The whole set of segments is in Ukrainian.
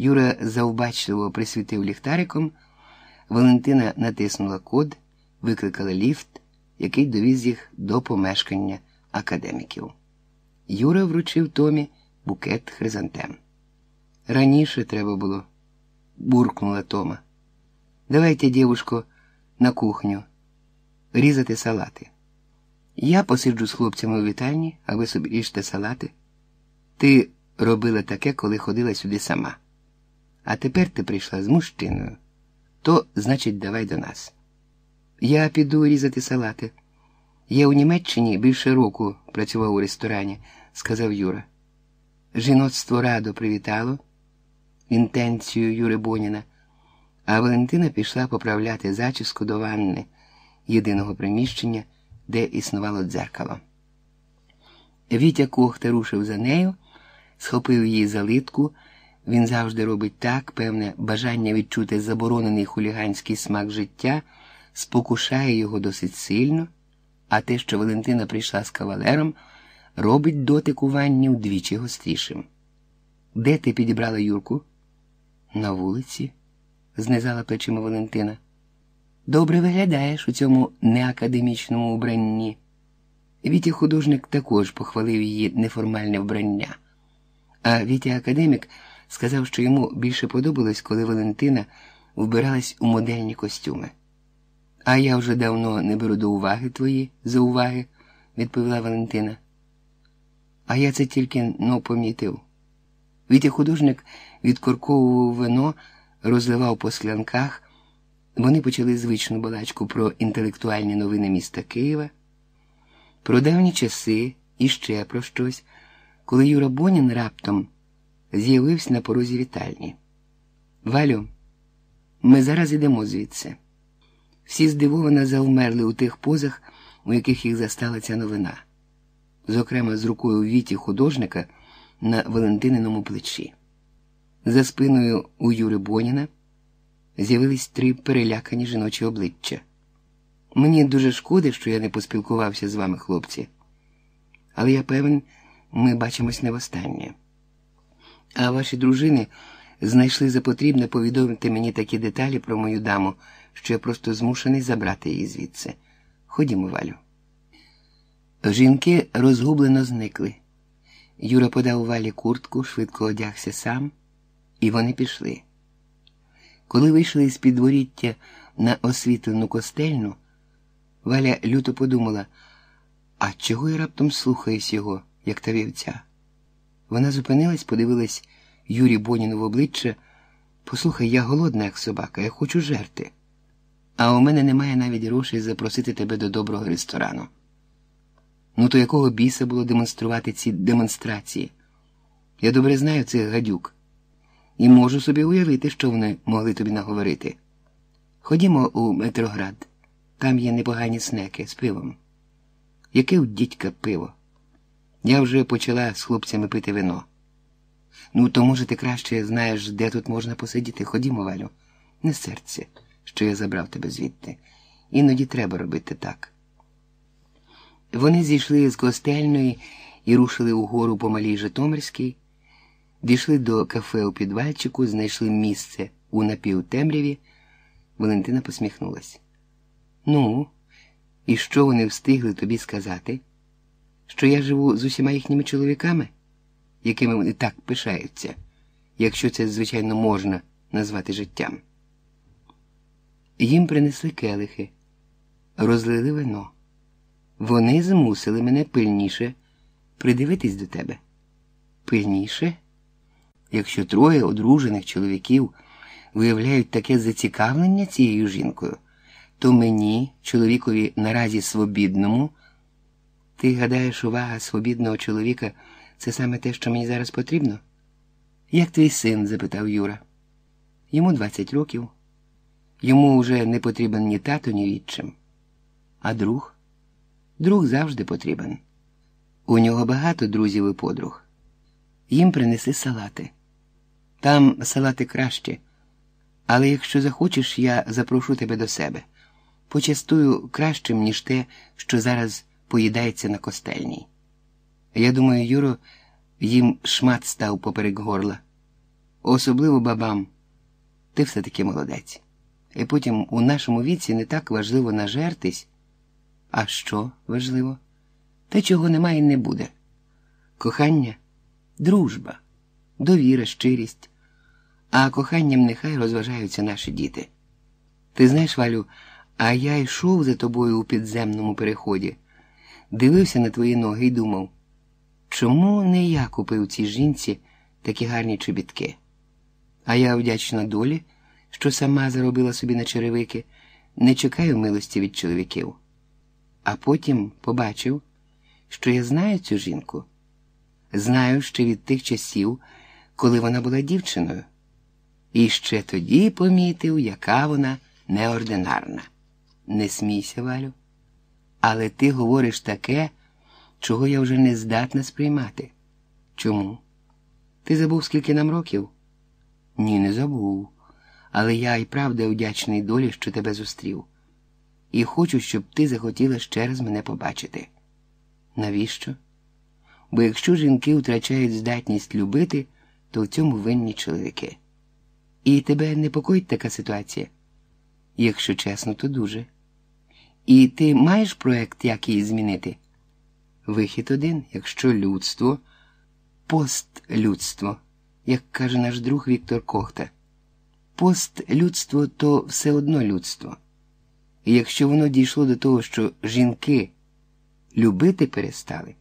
Юра завбачливо присвітив ліхтариком. Валентина натиснула код, викликала ліфт, який довіз їх до помешкання академіків. Юра вручив Томі букет хризантем. Раніше треба було, буркнула Тома. Давайте, дівушко, на кухню, різати салати. Я посиджу з хлопцями у вітальні, а ви собі ріжте салати. Ти робила таке, коли ходила сюди сама. А тепер ти прийшла з мужчиною. То, значить, давай до нас. Я піду різати салати. Я у Німеччині більше року працював у ресторані, сказав Юра. Жіноцтво радо привітало інтенцію Юри Боніна, а Валентина пішла поправляти зачіску до ванни єдиного приміщення, де існувало дзеркало. Вітя Кохта рушив за нею, схопив її за литку. Він завжди робить так, певне, бажання відчути заборонений хуліганський смак життя, спокушає його досить сильно, а те, що Валентина прийшла з кавалером, робить дотик у ванні вдвічі гострішим. Де ти підібрала Юрку? На вулиці, знизала плечима Валентина. Добре виглядаєш у цьому неакадемічному убранні. Вітя художник також похвалив її неформальне вбрання, а Вітя академік сказав, що йому більше подобалось, коли Валентина вбиралась у модельні костюми. А я вже давно не беру до уваги твої зауваги, відповіла Валентина. А я це тільки но помітив. Вітя художник відкорковував вино, розливав по склянках. Вони почали звичну балачку про інтелектуальні новини міста Києва, про давні часи і ще про щось, коли Юра Бонін раптом з'явився на порозі вітальні. Валю, ми зараз йдемо звідси. Всі здивовано завмерли у тих позах, у яких їх застала ця новина, зокрема з рукою віті художника на Валентининому плечі. За спиною у Юри Боніна з'явились три перелякані жіночі обличчя. Мені дуже шкода, що я не поспілкувався з вами, хлопці, але я певен, ми бачимось не востаннє. А ваші дружини знайшли за потрібне повідомити мені такі деталі про мою даму, що я просто змушений забрати її звідси. Ходімо, Валю. Жінки розгублено зникли. Юра подав валі куртку, швидко одягся сам, і вони пішли. Коли вийшли з підворіття на освітлену костельну, Валя люто подумала, а чого я раптом слухаюсь його, як та вівця? Вона зупинилась, подивилась Юрі Боніну в обличчя. Послухай, я голодна, як собака, я хочу жерти. А у мене немає навіть грошей запросити тебе до доброго ресторану. Ну, то якого біса було демонструвати ці демонстрації? Я добре знаю цих гадюк і можу собі уявити, що вони могли тобі наговорити. Ходімо у Метроград, там є непогані снеки з пивом. Яке у дідька пиво? Я вже почала з хлопцями пити вино. Ну, то, може, ти краще знаєш, де тут можна посидіти. Ходімо, Валю, не серце, що я забрав тебе звідти. Іноді треба робити так. Вони зійшли з костельної і рушили угору по малій Житомирській, дійшли до кафе у підвальчику, знайшли місце у напівтемряві. Валентина посміхнулась. Ну, і що вони встигли тобі сказати? Що я живу з усіма їхніми чоловіками, якими вони так пишаються, якщо це, звичайно, можна назвати життям. Їм принесли келихи, розлили вино. Вони змусили мене пильніше придивитись до тебе. Пильніше? Якщо троє одружених чоловіків виявляють таке зацікавлення цією жінкою, то мені, чоловікові наразі свобідному, ти гадаєш, увага свобідного чоловіка це саме те, що мені зараз потрібно? Як твій син? запитав Юра. Йому 20 років. Йому вже не потрібен ні тато, ні відчим. А друг? Друг завжди потрібен. У нього багато друзів і подруг. Їм принеси салати. Там салати краще, але якщо захочеш, я запрошу тебе до себе. Почастую кращим, ніж те, що зараз поїдається на костельній. Я думаю, Юро, їм шмат став поперек горла. Особливо бабам. Ти все-таки молодець. І потім у нашому віці не так важливо нажертись. А що важливо? Те, чого немає і не буде. Кохання, дружба, довіра, щирість, а коханням нехай розважаються наші діти. Ти знаєш, Валю, а я йшов за тобою у підземному переході, дивився на твої ноги і думав, чому не я купив цій жінці такі гарні чобітки? А я вдячна долі, що сама заробила собі на черевики, не чекаю милості від чоловіків. А потім побачив, що я знаю цю жінку, знаю ще від тих часів, коли вона була дівчиною, і ще тоді помітив, яка вона неординарна. Не смійся, Валю, але ти говориш таке, чого я вже не здатна сприймати. Чому? Ти забув, скільки нам років? Ні, не забув. Але я і правда вдячний долі, що тебе зустрів. І хочу, щоб ти захотіла ще раз мене побачити. Навіщо? Бо якщо жінки втрачають здатність любити, то в цьому винні чоловіки. І тебе непокоїть така ситуація? Якщо чесно, то дуже. І ти маєш проект, як її змінити? Вихід один, якщо людство, постлюдство, як каже наш друг Віктор Кохта. Постлюдство то все одно людство. І якщо воно дійшло до того, що жінки любити перестали,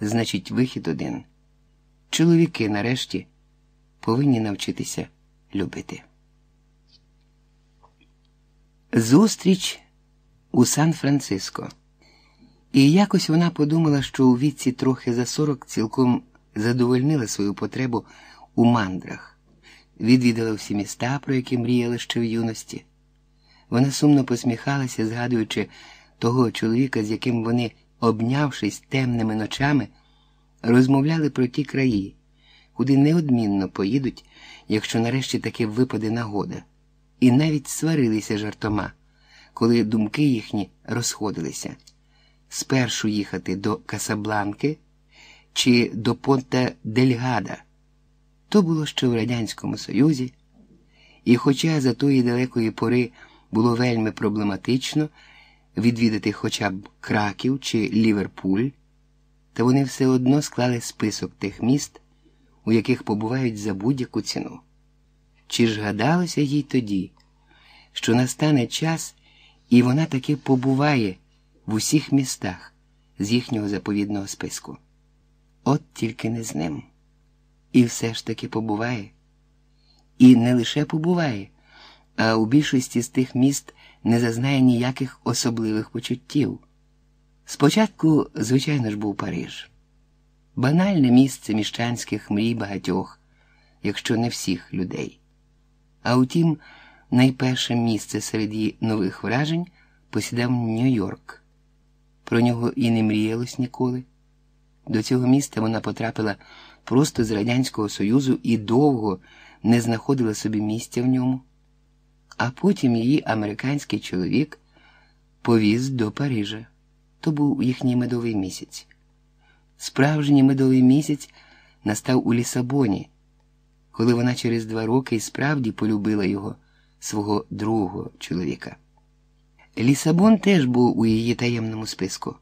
значить вихід один. Чоловіки нарешті повинні навчитися любити. Зустріч у Сан-Франциско. І якось вона подумала, що у віці трохи за сорок цілком задовольнила свою потребу у мандрах, відвідала всі міста, про які мріяла ще в юності. Вона сумно посміхалася, згадуючи того чоловіка, з яким вони, обнявшись темними ночами, розмовляли про ті краї, куди неодмінно поїдуть, якщо нарешті таки випаде нагода, і навіть сварилися жартома, коли думки їхні розходилися спершу їхати до Касабланки чи до Понта Дельгада. То було ще в Радянському Союзі, і, хоча за тої далекої пори було вельми проблематично відвідати хоча б Краків чи Ліверпуль, та вони все одно склали список тих міст, у яких побувають за будь-яку ціну. Чи ж гадалося їй тоді, що настане час, і вона таки побуває в усіх містах з їхнього заповідного списку? От тільки не з ним. І все ж таки побуває. І не лише побуває, а у більшості з тих міст не зазнає ніяких особливих почуттів. Спочатку, звичайно ж, був Париж, банальне місце міщанських мрій багатьох, якщо не всіх людей. А утім, найперше місце серед її нових вражень посідав Нью-Йорк. Про нього і не мріялось ніколи. До цього міста вона потрапила просто з Радянського Союзу і довго не знаходила собі місця в ньому. А потім її американський чоловік повіз до Парижа. То був їхній медовий місяць. Справжній медовий місяць настав у Лісабоні, коли вона через два роки і справді полюбила його, свого другого чоловіка. Лісабон теж був у її таємному списку.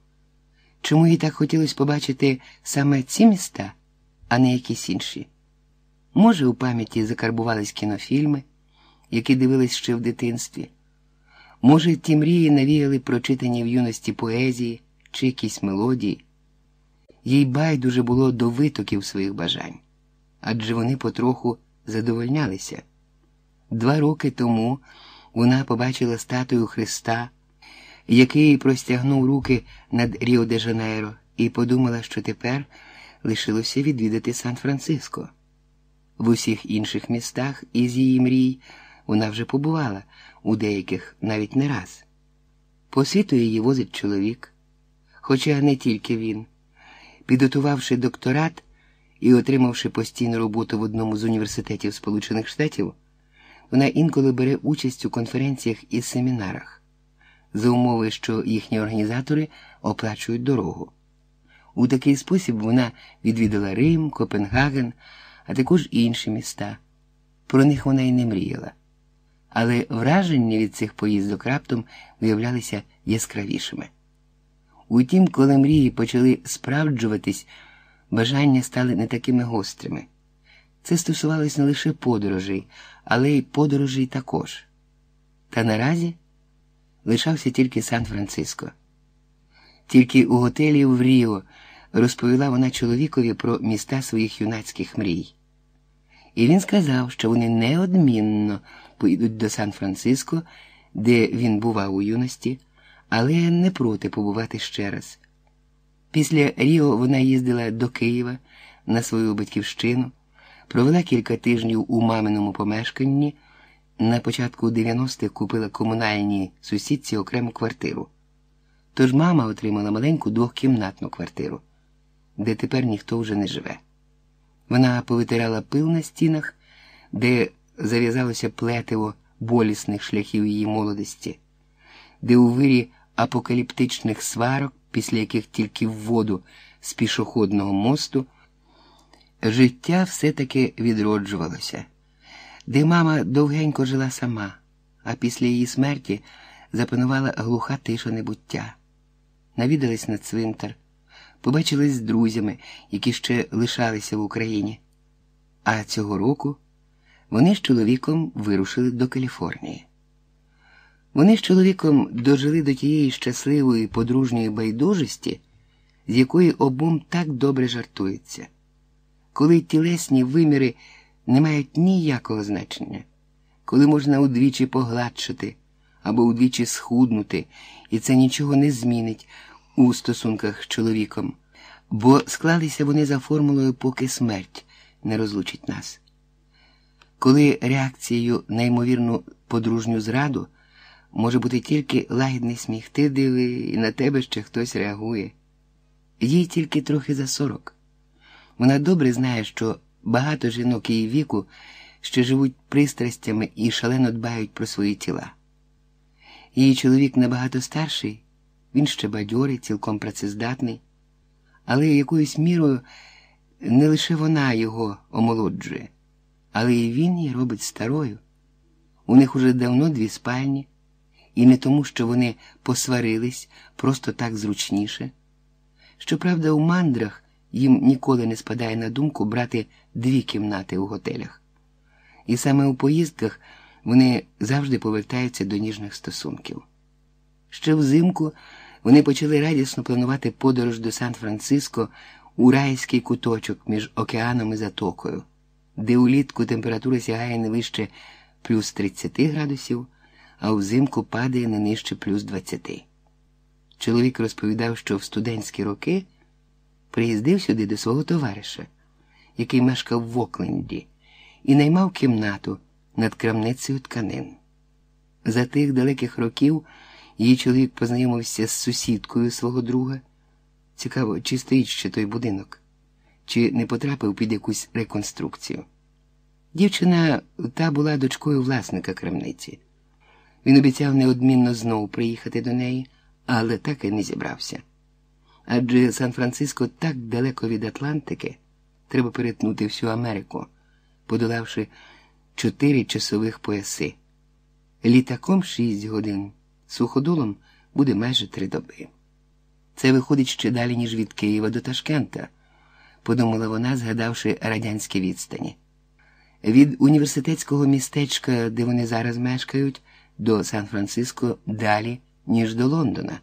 Чому їй так хотілося побачити саме ці міста, а не якісь інші? Може, у пам'яті закарбувались кінофільми, які дивились ще в дитинстві. Може, ті мрії навіяли прочитані в юності поезії чи якісь мелодії. Їй байдуже було до витоків своїх бажань, адже вони потроху задовольнялися. Два роки тому вона побачила статую Христа, який простягнув руки над Ріо де Жанейро, і подумала, що тепер лишилося відвідати Сан-Франциско. В усіх інших містах із її мрій вона вже побувала, у деяких навіть не раз. По світу її возить чоловік, хоча не тільки він. Підготувавши докторат і отримавши постійну роботу в одному з університетів Сполучених Штатів, вона інколи бере участь у конференціях і семінарах за умови, що їхні організатори оплачують дорогу. У такий спосіб вона відвідала Рим, Копенгаген, а також інші міста. про них вона й не мріяла. Але враження від цих поїздок раптом виявлялися яскравішими. Утім, коли мрії почали справджуватись, бажання стали не такими гострими. Це стосувалось не лише подорожей, але й подорожей також. Та наразі лишався тільки Сан-Франциско. Тільки у готелі в Ріо розповіла вона чоловікові про міста своїх юнацьких мрій. І він сказав, що вони неодмінно поїдуть до Сан-Франциско, де він бував у юності, але не проти побувати ще раз. Після Ріо вона їздила до Києва на свою батьківщину, провела кілька тижнів у маминому помешканні. На початку 90-х купила комунальній сусідці окрему квартиру. Тож мама отримала маленьку двохкімнатну квартиру, де тепер ніхто вже не живе. Вона повитирала пил на стінах, де зав'язалося плетиво болісних шляхів її молодості, де у вирі апокаліптичних сварок, після яких тільки в воду з пішохідного мосту, життя все-таки відроджувалося, де мама довгенько жила сама, а після її смерті запанувала глуха тиша небуття. Навідались на цвинтар, побачились з друзями, які ще лишалися в Україні. А цього року вони з чоловіком вирушили до Каліфорнії. Вони з чоловіком дожили до тієї щасливої подружньої байдужості, з якої обом так добре жартується, коли тілесні виміри не мають ніякого значення, коли можна удвічі погладшити або удвічі схуднути, і це нічого не змінить у стосунках з чоловіком, бо склалися вони за формулою, поки смерть не розлучить нас. Коли реакцією на ймовірну подружню зраду може бути тільки лагідний сміх, ти диви, і на тебе ще хтось реагує. Їй тільки трохи за сорок. Вона добре знає, що багато жінок її віку ще живуть пристрастями і шалено дбають про свої тіла. Її чоловік набагато старший, він ще бадьорий, цілком працездатний, але якоюсь мірою не лише вона його омолоджує, але і він її робить старою. У них уже давно дві спальні, і не тому, що вони посварились просто так зручніше. Щоправда, у мандрах їм ніколи не спадає на думку брати дві кімнати у готелях. І саме у поїздках вони завжди повертаються до ніжних стосунків. Ще взимку вони почали радісно планувати подорож до Сан-Франциско у райський куточок між океаном і затокою, де улітку температура сягає не вище плюс 30 градусів, а взимку падає не нижче плюс 20. Чоловік розповідав, що в студентські роки приїздив сюди до свого товариша, який мешкав в Окленді, і наймав кімнату над крамницею тканин. За тих далеких років її чоловік познайомився з сусідкою свого друга. Цікаво, чи стоїть ще той будинок, чи не потрапив під якусь реконструкцію. Дівчина та була дочкою власника крамниці. Він обіцяв неодмінно знову приїхати до неї, але так і не зібрався. Адже Сан-Франциско так далеко від Атлантики треба перетнути всю Америку, подолавши чотири часових пояси. Літаком шість годин, суходолом буде майже три доби. Це виходить ще далі, ніж від Києва до Ташкента, подумала вона, згадавши радянські відстані. Від університетського містечка, де вони зараз мешкають, до Сан-Франциско далі, ніж до Лондона,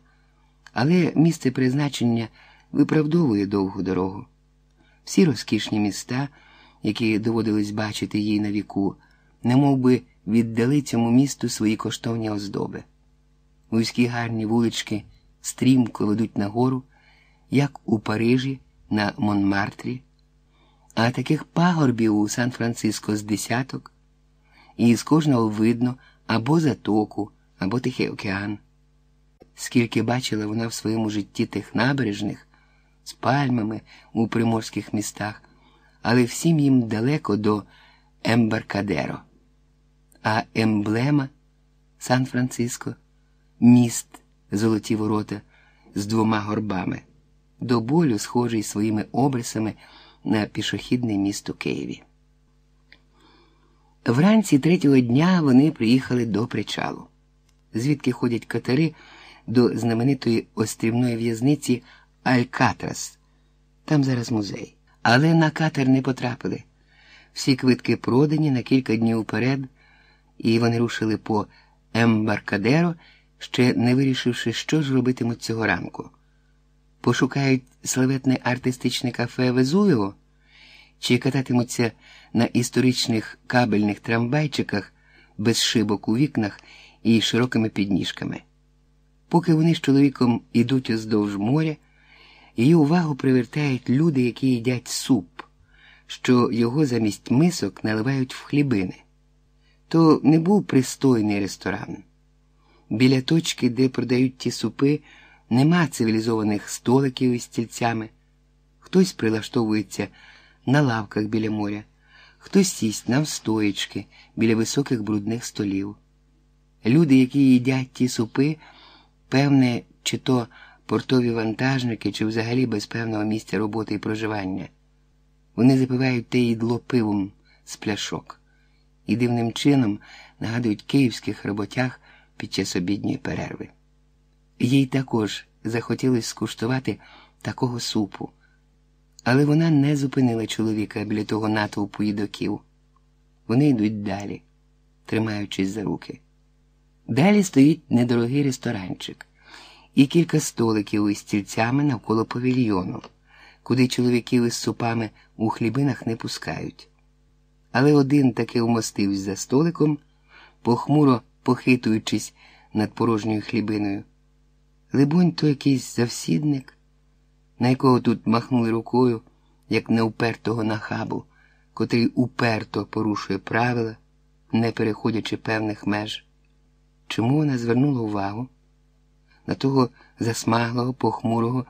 але місце призначення виправдовує довгу дорогу. Всі розкішні міста, які доводилось бачити їй на віку, немов би віддали цьому місту свої коштовні оздоби. Вузькі гарні вулички стрімко ведуть нагору, як у Парижі на Монмартрі, а таких пагорбів у Сан-Франциско з десяток, і з кожного видно або затоку, або Тихий океан. Скільки бачила вона в своєму житті тих набережних з пальмами у приморських містах, але всім їм далеко до Ембаркадеро. А емблема Сан-Франциско, міст, золоті ворота з двома горбами, до болю схожий своїми обрисами на пішохідне місто Києві. Вранці третього дня вони приїхали до причалу, звідки ходять катери до знаменитої острівної в'язниці Алькатрас. Там зараз музей. Але на катер не потрапили. Всі квитки продані на кілька днів вперед, і вони рушили по Ембаркадеро, ще не вирішивши, що ж робитимуть цього ранку. Пошукають славетне артистичне кафе Везувіо чи кататимуться на історичних кабельних трамвайчиках без шибок у вікнах і широкими підніжками. Поки вони з чоловіком ідуть уздовж моря, її увагу привертають люди, які їдять суп, що його замість мисок наливають в хлібини. То не був пристойний ресторан. Біля точки, де продають ті супи, нема цивілізованих столиків із стільцями. Хтось прилаштовується на лавках біля моря, хтось сість навстоячки біля високих брудних столів. Люди, які їдять ті супи, певне, чи то портові вантажники, чи взагалі без певного місця роботи і проживання. Вони запивають те їдло пивом з пляшок і дивним чином нагадують київських роботях під час обідньої перерви. Їй також захотілося скуштувати такого супу, але вона не зупинила чоловіка біля того натовпу їдоків. Вони йдуть далі, тримаючись за руки. Далі стоїть недорогий ресторанчик і кілька столиків із стільцями навколо павільйону, куди чоловіків із супами у хлібинах не пускають. Але один таки вмостився за столиком, похмуро похитуючись над порожньою хлібиною. Либонь, то якийсь завсідник, на якого тут махнули рукою, як на упертого нахабу, котрий уперто порушує правила, не переходячи певних меж. Чому вона звернула увагу на того засмаглого, похмурого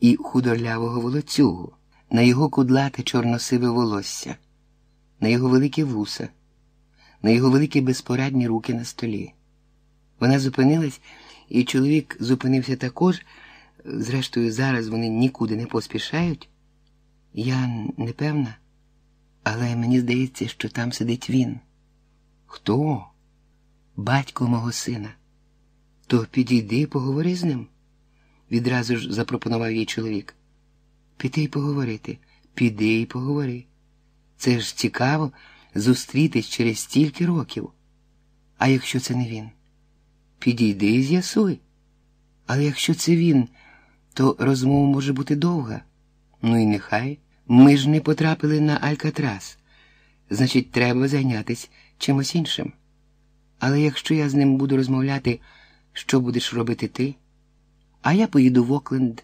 і худорлявого волоцюгу, на його кудлате чорносиве волосся, на його великі вуса, на його великі безпорадні руки на столі? Вона зупинилась, і чоловік зупинився також. Зрештою, зараз вони нікуди не поспішають. Я не певна, але мені здається, що там сидить він. Хто? Батько мого сина. То підійди і поговори з ним, відразу ж запропонував їй чоловік. Піди й поговорити, піди й поговори. Це ж цікаво зустрітись через стільки років. А якщо це не він? Підійди і з'ясуй. Але якщо це він, то розмова може бути довга. Ну і нехай. Ми ж не потрапили на Алькатрас. Значить, треба зайнятися чимось іншим. Але якщо я з ним буду розмовляти, що будеш робити ти? А я поїду в Окленд.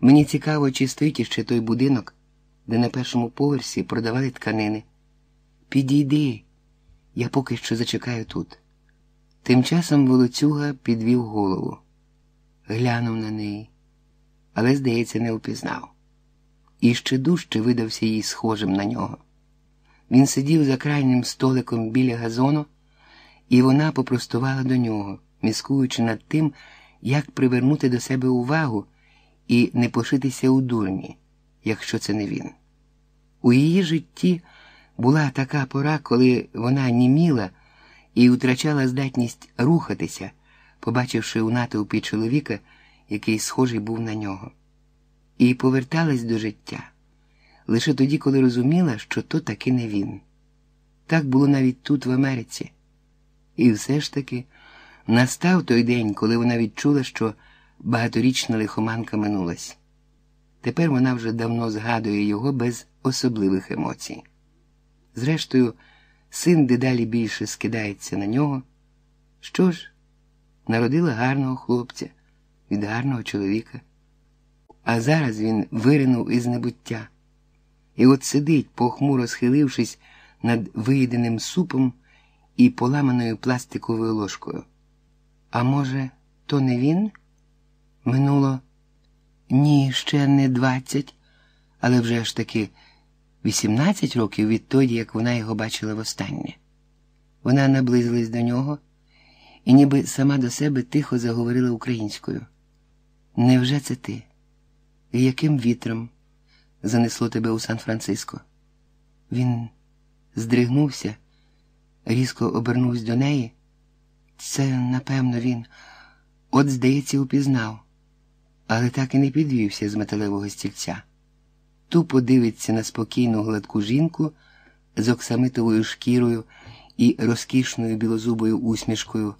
Мені цікаво, чи стоїть іще той будинок, де на першому поверсі продавали тканини. Підійди, я поки що зачекаю тут. Тим часом волоцюга підвів голову, глянув на неї, але, здається, не впізнав. І ще дужче видався їй схожим на нього. Він сидів за крайнім столиком біля газону, і вона попростувала до нього, міскуючи над тим, як привернути до себе увагу і не пошитися у дурні, якщо це не він. У її житті була така пора, коли вона німіла і втрачала здатність рухатися, побачивши у натовпі чоловіка, який схожий був на нього, і поверталась до життя лише тоді, коли розуміла, що то таки не він. Так було навіть тут, в Америці. І все ж таки настав той день, коли вона відчула, що багаторічна лихоманка минулась. Тепер вона вже давно згадує його без особливих емоцій. Зрештою, син дедалі більше скидається на нього. Що ж, народила гарного хлопця від гарного чоловіка, а зараз він виринув із небуття. І от сидить, похмуро схилившись над виїденим супом і поламаною пластиковою ложкою. А може, то не він? Минуло ні, ще не двадцять, але вже ж таки вісімнадцять років відтоді, як вона його бачила востаннє. Вона наблизилась до нього і ніби сама до себе тихо заговорила українською. Невже це ти? І яким вітром занесло тебе у Сан-Франциско? Він здригнувся Різко обернувся до неї. Це, напевно, він, от, здається, упізнав, але так і не підвівся з металевого стільця. Тупо дивиться на спокійну гладку жінку з оксамитовою шкірою і розкішною білозубою усмішкою,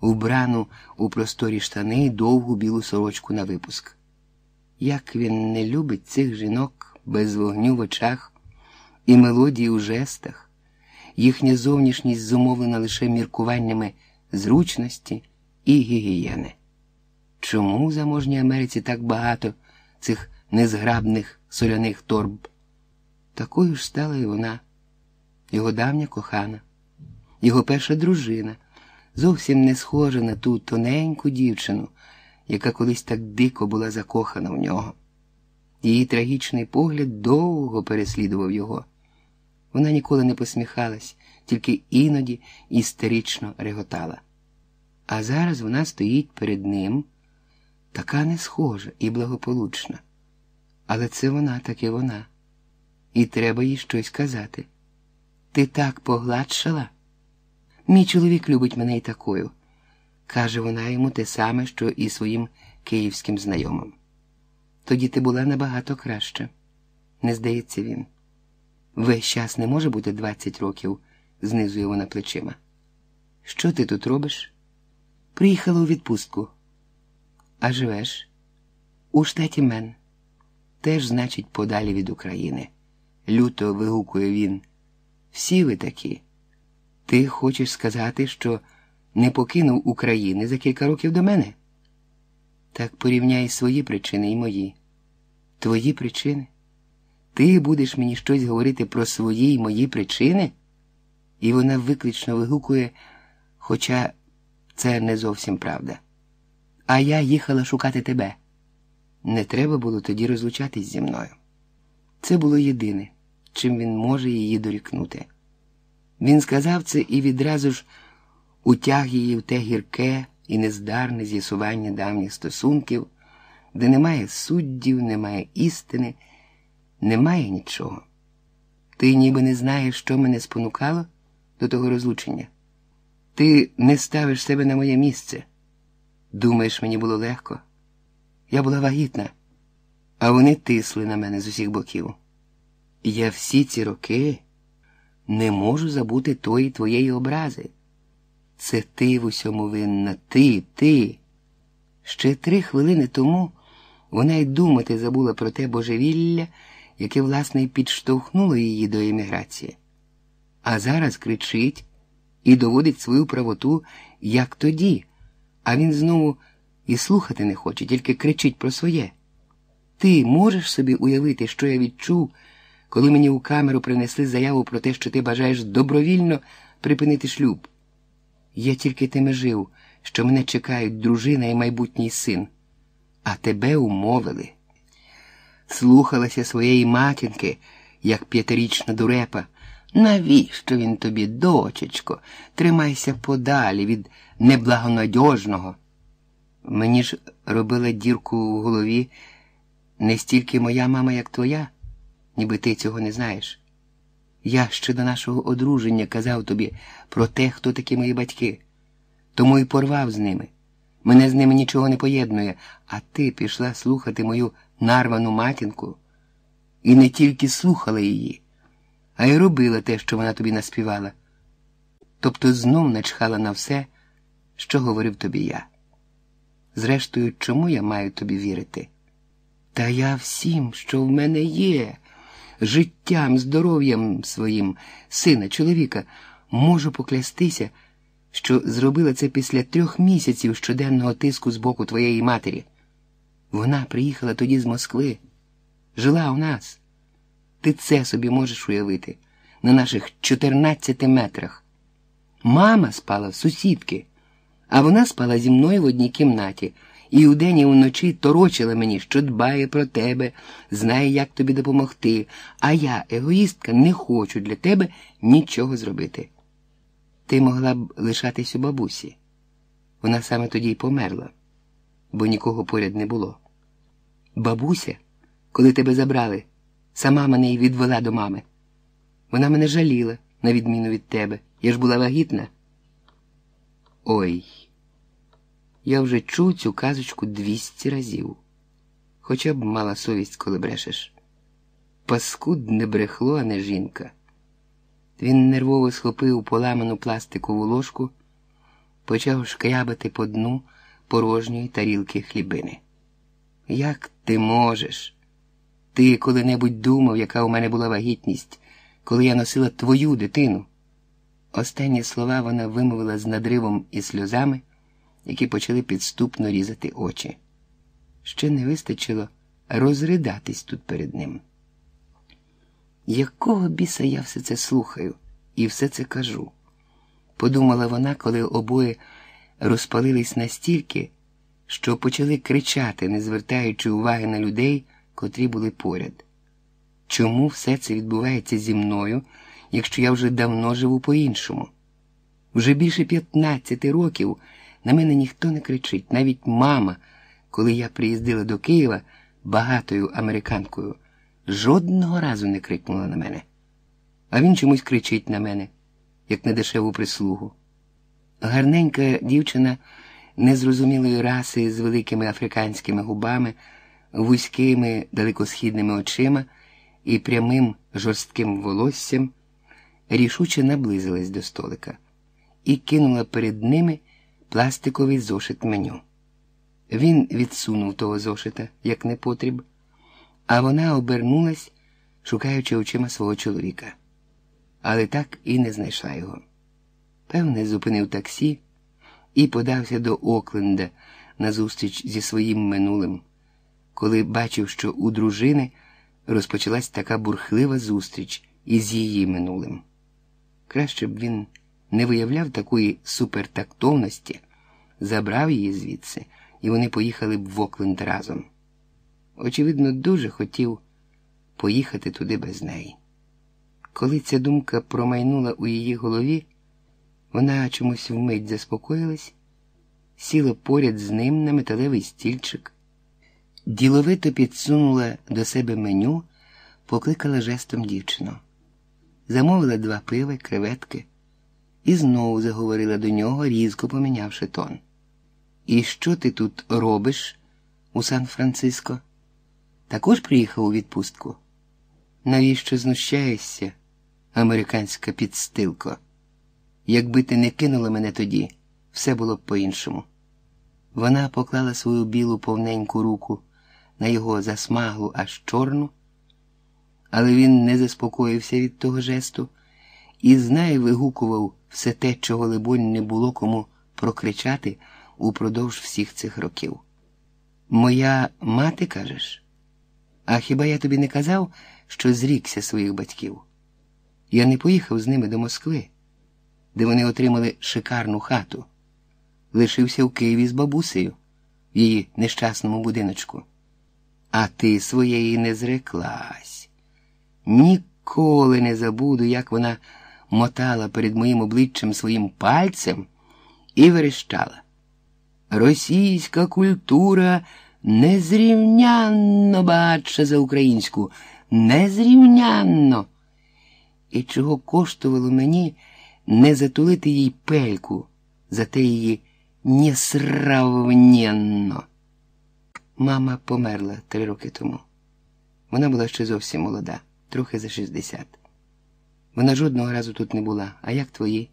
вбрану у просторі штани й довгу білу сорочку на випуск. Як він не любить цих жінок без вогню в очах і мелодії у жестах, їхня зовнішність зумовлена лише міркуваннями зручності і гігієни. Чому в заможній Америці так багато цих незграбних соляних торб? Такою ж стала і вона, його давня кохана, його перша дружина, зовсім не схожа на ту тоненьку дівчину, яка колись так дико була закохана в нього. Її трагічний погляд довго переслідував його. Вона ніколи не посміхалась, тільки іноді істерично реготала. А зараз вона стоїть перед ним, така не схожа і благополучна. Але це вона таки вона, і треба їй щось казати. Ти так погладшала? Мій чоловік любить мене і такою, каже вона йому те саме, що і своїм київським знайомим. Тоді ти була набагато краще, не здається він. Весь час не може бути двадцять років, знизує вона плечима. Що ти тут робиш? Приїхала у відпустку. А живеш? У штаті Мен. Теж, значить, подалі від України. Люто вигукує він. Всі ви такі. Ти хочеш сказати, що не покинув України за кілька років до мене? Так порівняй свої причини і мої. Твої причини? Ти будеш мені щось говорити про свої й мої причини? І вона виклично вигукує, хоча це не зовсім правда. А я їхала шукати тебе. Не треба було тоді розлучатись зі мною. Це було єдине, чим він може її дорікнути. Він сказав це і відразу ж утяг її в те гірке і нездарне з'ясування давніх стосунків, де немає суддів, немає істини, немає нічого. Ти ніби не знаєш, що мене спонукало до того розлучення. Ти не ставиш себе на моє місце. Думаєш, мені було легко? Я була вагітна, а вони тисли на мене з усіх боків. Я всі ці роки не можу забути тої твоєї образи. Це ти в усьому винна, ти, ти. Ще три хвилини тому вона й думати забула про те божевілля, яке, власне, й підштовхнуло її до еміграції. А зараз кричить і доводить свою правоту, як тоді, а він знову і слухати не хоче, тільки кричить про своє. Ти можеш собі уявити, що я відчув, коли мені у камеру принесли заяву про те, що ти бажаєш добровільно припинити шлюб? Я тільки тими жив, що мене чекають дружина і майбутній син, а тебе умовили. Слухалася своєї матінки, як п'ятирічна дурепа. Навіщо він тобі, дочечко, тримайся подалі від неблагонадьожного? Мені ж робила дірку в голові не стільки моя мама, як твоя, ніби ти цього не знаєш. Я ще до нашого одруження казав тобі про те, хто такі мої батьки, тому і порвав з ними. Мене з ними нічого не поєднує, а ти пішла слухати мою нарвану матінку і не тільки слухала її а й робила те, що вона тобі наспівала. Тобто знов начхала на все, що говорив тобі я. Зрештою, чому я маю тобі вірити? Та я всім, що в мене є, життям, здоров'ям своїм, сина, чоловіка, можу поклястися, що зробила це після трьох місяців щоденного тиску з боку твоєї матері. Вона приїхала тоді з Москви, жила у нас. Ти це собі можеш уявити на наших 14 метрах. Мама спала в сусідки, а вона спала зі мною в одній кімнаті і удень і вночі торочила мені, що дбає про тебе, знає, як тобі допомогти, а я, егоїстка, не хочу для тебе нічого зробити. Ти могла б лишатись у бабусі. Вона саме тоді й померла, бо нікого поряд не було. Бабуся, коли тебе забрали, сама мене й відвела до мами. Вона мене жаліла, на відміну від тебе. Я ж була вагітна. Ой, я вже чув цю казочку двісті разів. Хоча б мала совість, коли брешеш. Паскудне брехло, а не жінка. Він нервово схопив поламану пластикову ложку, почав шкрябати по дну порожньої тарілки хлібини. Як ти можеш? Ти коли-небудь думав, яка у мене була вагітність, коли я носила твою дитину? Останні слова вона вимовила з надривом і сльозами, які почали підступно різати очі. Ще не вистачило розридатись тут перед ним. Якого біса я все це слухаю і все це кажу? Подумала вона, коли обоє розпалились настільки, що почали кричати, не звертаючи уваги на людей, котрі були поряд. Чому все це відбувається зі мною, якщо я вже давно живу по-іншому? Вже більше 15 років на мене ніхто не кричить, навіть мама, коли я приїздила до Києва багатою американкою, жодного разу не крикнула на мене. А він чомусь кричить на мене, як на дешеву прислугу. Гарненька дівчина незрозумілої раси з великими африканськими губами, вузькими далекосхідними очима і прямим жорстким волоссям, рішуче наблизилась до столика і кинула перед ними пластиковий зошит меню. Він відсунув того зошита, як непотріб, а вона обернулась, шукаючи очима свого чоловіка, але так і не знайшла його. Певне, зупинив таксі і подався до Окленда на зустріч зі своїм минулим, коли бачив, що у дружини розпочалась така бурхлива зустріч із її минулим. Краще б він не виявляв такої супертактовності, забрав її звідси, і вони поїхали б в Окленд разом. Очевидно, дуже хотів поїхати туди без неї. Коли ця думка промайнула у її голові, вона чомусь вмить заспокоїлась, сіла поряд з ним на металевий стільчик, діловито підсунула до себе меню, покликала жестом дівчину, замовила два пива, креветки і знову заговорила до нього, різко помінявши тон. І що ти тут робиш у Сан-Франциско? Також приїхав у відпустку? Навіщо знущаєшся, американська підстилко? Якби ти не кинула мене тоді, все було б по-іншому. Вона поклала свою білу повненьку руку на його засмаглу аж чорну, але він не заспокоївся від того жесту і знає вигукував все те, чого, либонь, не було кому прокричати упродовж всіх цих років. Моя мати, кажеш? А хіба я тобі не казав, що зрікся своїх батьків? Я не поїхав з ними до Москви, де вони отримали шикарну хату, лишився в Києві з бабусею в її нещасному будиночку. А ти своєї не зреклась. Ніколи не забуду, як вона мотала перед моїм обличчям своїм пальцем і верещала. Російська культура незрівнянно багатша за українську, незрівнянно. І чого коштувало мені не затулити їй пельку, за те її несравненно. Мама померла три роки тому. Вона була ще зовсім молода, трохи за шістдесят. Вона жодного разу тут не була. А як твої?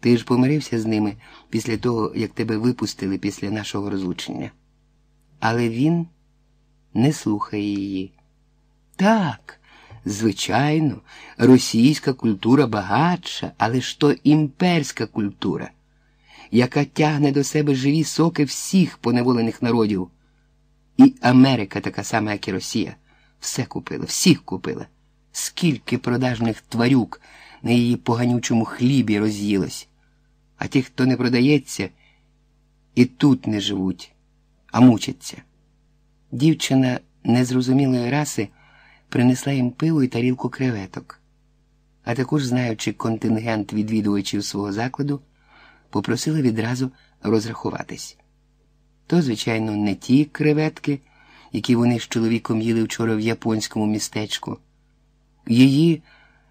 Ти ж помирився з ними після того, як тебе випустили після нашого розлучення. Але він не слухає її. Так, звичайно, російська культура багатша, але ж то імперська культура, яка тягне до себе живі соки всіх поневолених народів. І Америка така сама, як і Росія, все купила, всіх купила. Скільки продажних тварюк на її поганючому хлібі роз'їлось, а ті, хто не продається, і тут не живуть, а мучаться. Дівчина незрозумілої раси принесла їм пиво і тарілку креветок, а також, знаючи контингент відвідувачів свого закладу, попросила відразу розрахуватись. То, звичайно, не ті креветки, які вони з чоловіком їли вчора в японському містечку. Її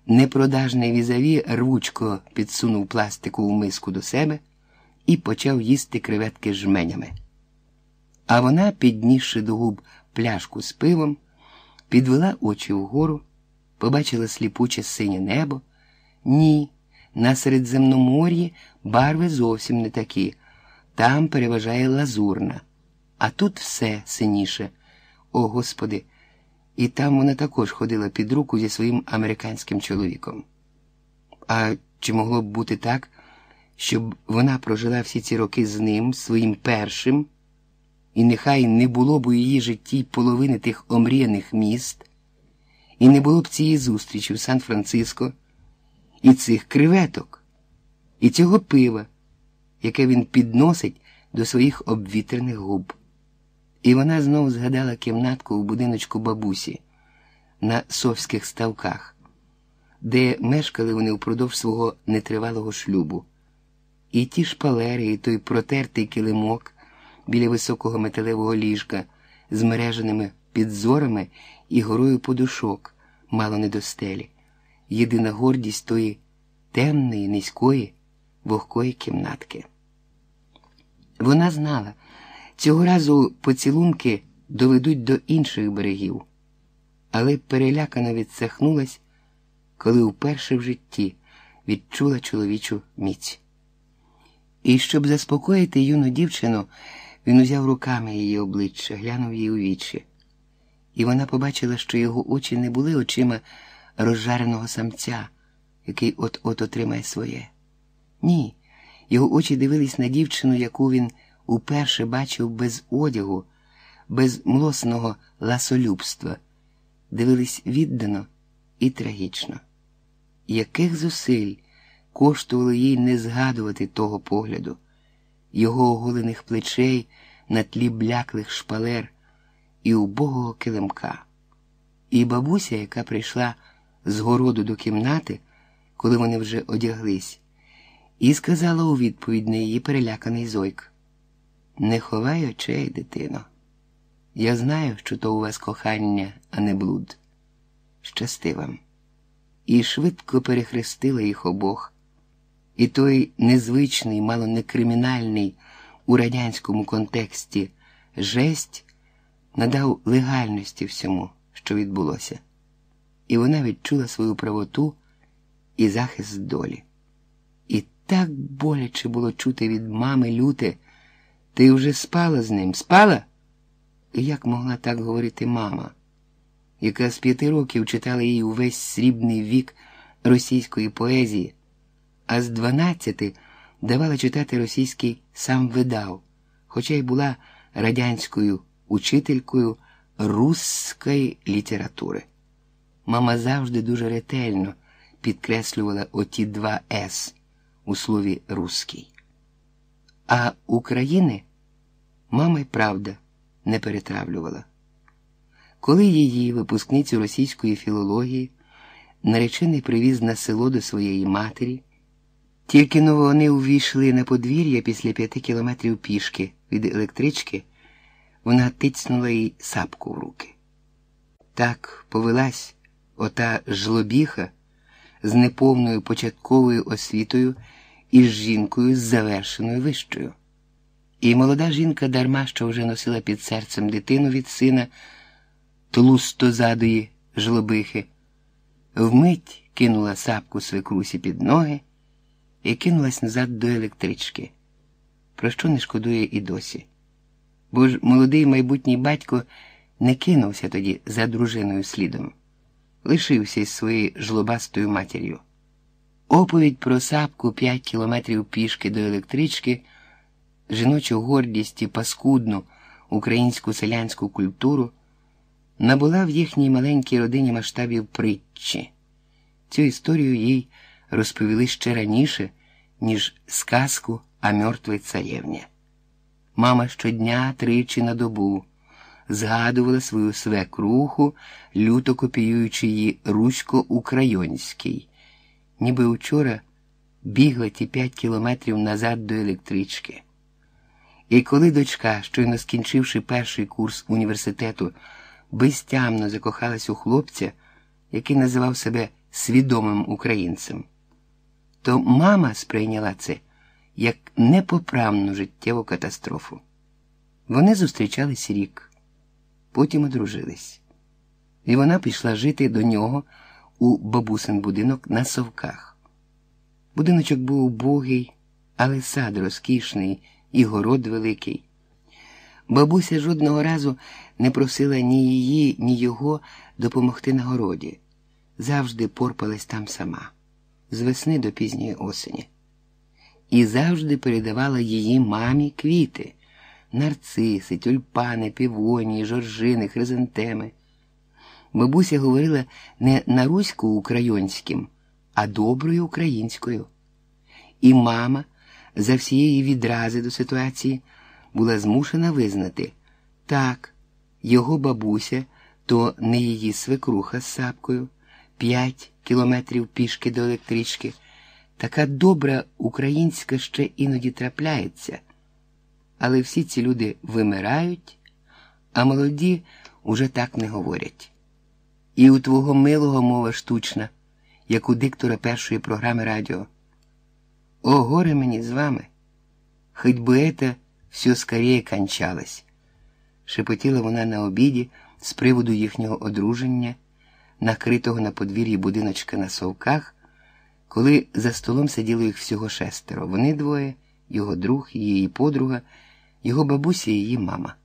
Непродажний візаві рвучко підсунув пластикову миску до себе і почав їсти креветки жменями. А вона, піднісши до губ пляшку з пивом, підвела очі вгору, побачила сліпуче синє небо. Ні, на Середземномор'ї барви зовсім не такі. Там переважає лазурна, а тут все синіше. О Господи! І там вона також ходила під руку зі своїм американським чоловіком. А чи могло б бути так, щоб вона прожила всі ці роки з ним, своїм першим, і нехай не було б у її житті половини тих омріяних міст, і не було б цієї зустрічі в Сан-Франциско, і цих креветок, і цього пива, яке він підносить до своїх обвітерних губ. І вона знову згадала кімнатку у будиночку бабусі на совських ставках, де мешкали вони впродовж свого нетривалого шлюбу. І ті шпалери, і той протертий килимок біля високого металевого ліжка з мереженими підзорами і горою подушок, мало не до стелі, єдина гордість тої темної, низької, вогкої кімнатки. Вона знала. Цього разу поцілунки доведуть до інших берегів, але перелякано відсахнулась, коли вперше в житті відчула чоловічу міць. І щоб заспокоїти юну дівчину, він узяв руками її обличчя, глянув їй у вічі, і вона побачила, що його очі не були очима розжареного самця, який от-от отримає своє. Ні, його очі дивились на дівчину, яку він уперше бачив без одягу, без млосного ласолюбства, дивились віддано і трагічно. Яких зусиль коштувало їй не згадувати того погляду, його оголених плечей на тлі бляклих шпалер і убогого килимка. І бабуся, яка прийшла з городу до кімнати, коли вони вже одяглись, і сказала у відповідь на її переляканий зойк. Не ховай очей, дитино. Я знаю, що то у вас кохання, а не блуд. Щасти вам. І швидко перехрестила їх обох. І той незвичний, мало не кримінальний у радянському контексті жесть надав легальності всьому, що відбулося, і вона відчула свою правоту і захист долі. І так боляче було чути від мами люте. Ти вже спала з ним, спала? І як могла так говорити мама, яка з п'яти років читала їй увесь срібний вік російської поезії, а з дванадцяти давала читати російський сам видав, хоча й була радянською учителькою русської літератури. Мама завжди дуже ретельно підкреслювала оті два С у слові «русський». А України мама й правда не перетравлювала. Коли її, випускницю російської філології, наречений привіз на село до своєї матері, тільки но вони увійшли на подвір'я після п'яти кілометрів пішки від електрички, вона тицнула їй сапку в руки. Так повелась ота жлобіха з неповною початковою освітою і з жінкою з завершеною вищою. І молода жінка дарма що вже носила під серцем дитину від сина тлустозадої жлобихи, вмить кинула сапку свекрусі під ноги і кинулась назад до електрички, про що не шкодує і досі. Бо ж молодий майбутній батько не кинувся тоді за дружиною слідом, лишився із своєю жлобастою матір'ю. Оповідь про сапку п'ять кілометрів пішки до електрички, жіночу гордість і паскудну українську селянську культуру набула в їхній маленькій родині масштабів притчі. Цю історію їй розповіли ще раніше, ніж сказку о мертвій царєвні. Мама щодня тричі на добу згадувала свою свекруху, люто копіюючи її русько-український ніби вчора бігла ті п'ять кілометрів назад до електрички. І коли дочка, щойно скінчивши перший курс університету, безтямно закохалась у хлопця, який називав себе свідомим українцем, то мама сприйняла це як непоправну життєву катастрофу. Вони зустрічались рік, потім одружились, і вона пішла жити до нього у бабусин будинок на совках. Будиночок був убогий, але сад розкішний і город великий. Бабуся жодного разу не просила ні її, ні його допомогти на городі. Завжди порпалась там сама, з весни до пізньої осені. І завжди передавала її мамі квіти нарциси, тюльпани, півонії, жоржини, хризантеми. Бабуся говорила не на руську українським, а доброю українською. І мама за всієї відрази до ситуації була змушена визнати так, його бабуся то не її свекруха з сапкою, п'ять кілометрів пішки до електрички. Така добра українська ще іноді трапляється. Але всі ці люди вимирають, а молоді уже так не говорять. І у твого милого мова штучна, як у диктора першої програми радіо. О, горе мені з вами, хоть би это все скорее кончалось, шепотіла вона на обіді з приводу їхнього одруження, накритого на подвір'ї будиночка на совках, коли за столом сиділо їх всього шестеро. Вони двоє, його друг, її подруга, його бабуся і її мама.